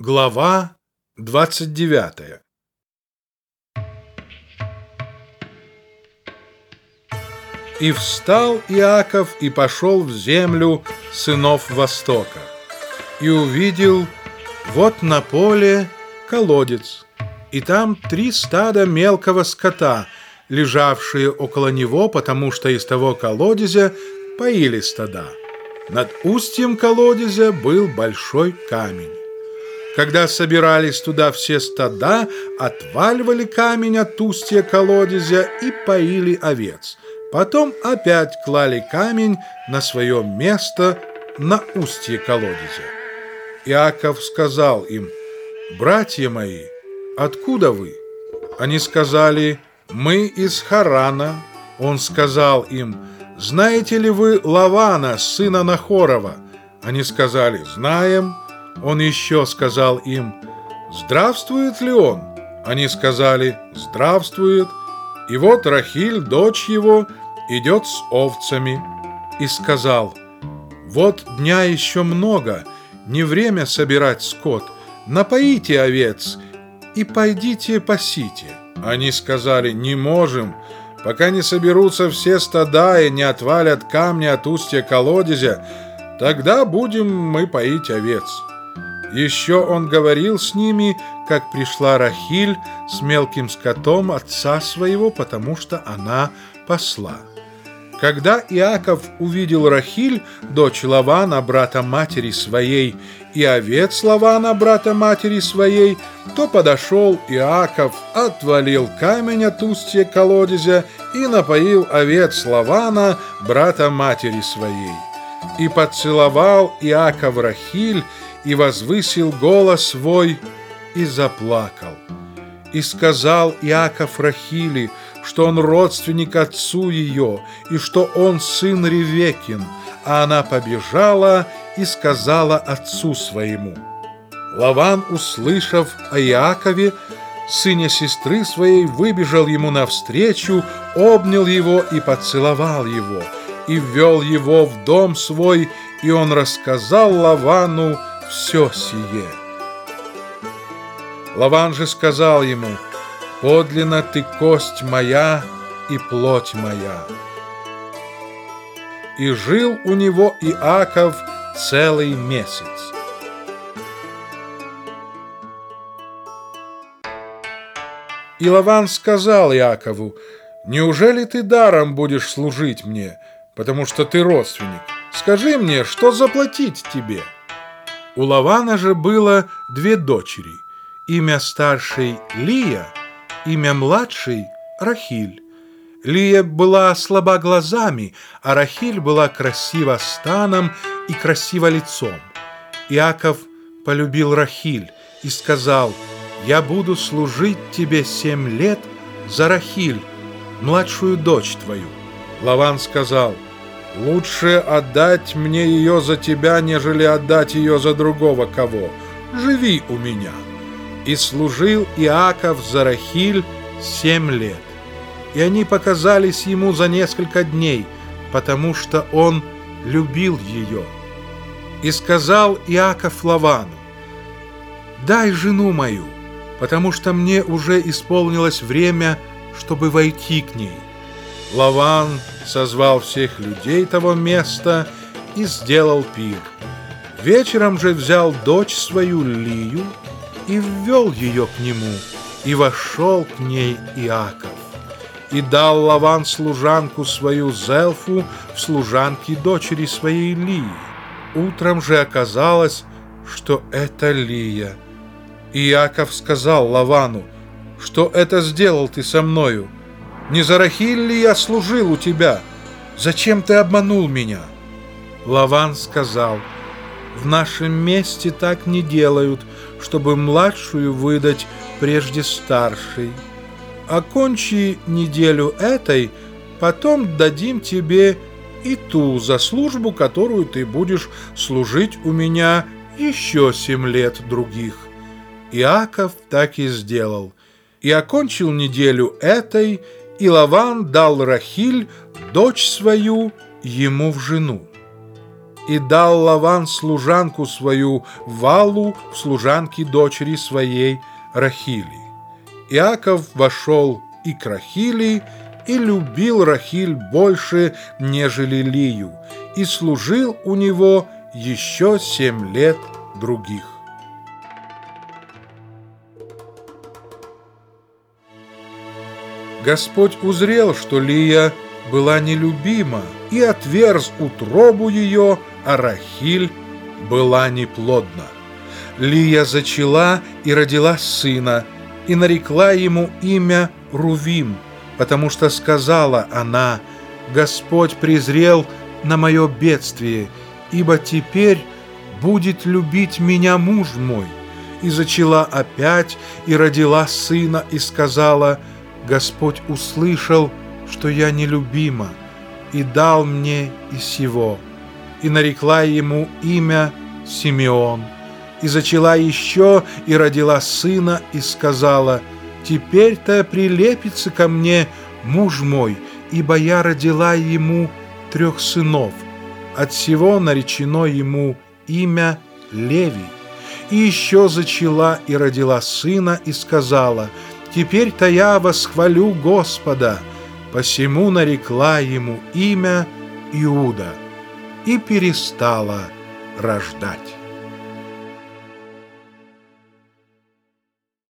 Глава 29 И встал Иаков и пошел в землю сынов Востока, и увидел, вот на поле колодец, и там три стада мелкого скота, лежавшие около него, потому что из того колодезя поили стада. Над устьем колодезя был большой камень. Когда собирались туда все стада, отваливали камень от устья колодезя и поили овец. Потом опять клали камень на свое место на устье колодезя. Иаков сказал им, «Братья мои, откуда вы?» Они сказали, «Мы из Харана». Он сказал им, «Знаете ли вы Лавана, сына Нахорова?» Они сказали, «Знаем». Он еще сказал им, «Здравствует ли он?» Они сказали, «Здравствует». И вот Рахиль, дочь его, идет с овцами. И сказал, «Вот дня еще много, не время собирать скот. Напоите овец и пойдите пасите». Они сказали, «Не можем, пока не соберутся все стада и не отвалят камни от устья колодезя, тогда будем мы поить овец». Еще он говорил с ними, как пришла Рахиль с мелким скотом отца своего, потому что она посла. Когда Иаков увидел Рахиль, дочь Лавана, брата матери своей, и овец Лавана, брата матери своей, то подошел Иаков, отвалил камень от устья колодезя и напоил овец Лавана, брата матери своей. И поцеловал Иаков Рахиль, и возвысил голос свой, и заплакал. И сказал Иаков Рахили, что он родственник отцу ее, и что он сын Ревекин, а она побежала и сказала отцу своему. Лаван, услышав о Иакове, сыне сестры своей, выбежал ему навстречу, обнял его и поцеловал его, и ввел его в дом свой, и он рассказал Лавану все сие. Лаван же сказал ему, «Подлинно ты кость моя и плоть моя». И жил у него Иаков целый месяц. И Лаван сказал Иакову, «Неужели ты даром будешь служить мне, потому что ты родственник? Скажи мне, что заплатить тебе?» У Лавана же было две дочери. Имя старшей Лия, имя младшей Рахиль. Лия была слаба глазами, а Рахиль была красива станом и красиво лицом. Иаков полюбил Рахиль и сказал, «Я буду служить тебе семь лет за Рахиль, младшую дочь твою». Лаван сказал, — Лучше отдать мне ее за тебя, нежели отдать ее за другого кого. Живи у меня. И служил Иаков за Рахиль семь лет. И они показались ему за несколько дней, потому что он любил ее. И сказал Иаков Лавану, «Дай жену мою, потому что мне уже исполнилось время, чтобы войти к ней». Лаван созвал всех людей того места и сделал пир. Вечером же взял дочь свою Лию и ввел ее к нему, и вошел к ней Иаков. И дал Лаван служанку свою Зелфу в служанке дочери своей Лии. Утром же оказалось, что это Лия. И Иаков сказал Лавану, что это сделал ты со мною, не за Рахиль ли я служил у тебя? Зачем ты обманул меня?» Лаван сказал, «В нашем месте так не делают, чтобы младшую выдать прежде старшей. Окончи неделю этой, потом дадим тебе и ту за службу, которую ты будешь служить у меня еще семь лет других». Иаков так и сделал, и окончил неделю этой, и Лаван дал Рахиль, дочь свою, ему в жену. и дал Лаван служанку свою Валу служанке дочери своей Рахили. Иаков вошел и к Рахили, и любил Рахиль больше, нежели Лию, и служил у него еще семь лет других. Господь узрел, что Лия была нелюбима, и отверз утробу ее, а Рахиль была неплодна. Лия зачала и родила сына, и нарекла ему имя Рувим, потому что сказала она, «Господь презрел на мое бедствие, ибо теперь будет любить меня муж мой». И зачала опять, и родила сына, и сказала, «Господь услышал, что я нелюбима, и дал мне и сего» и нарекла ему имя Симеон. И зачала еще, и родила сына, и сказала, «Теперь-то прилепится ко мне муж мой, ибо я родила ему трех сынов. От всего наречено ему имя Леви. И еще зачала и родила сына, и сказала, «Теперь-то я восхвалю Господа». Посему нарекла ему имя Иуда и перестала рождать.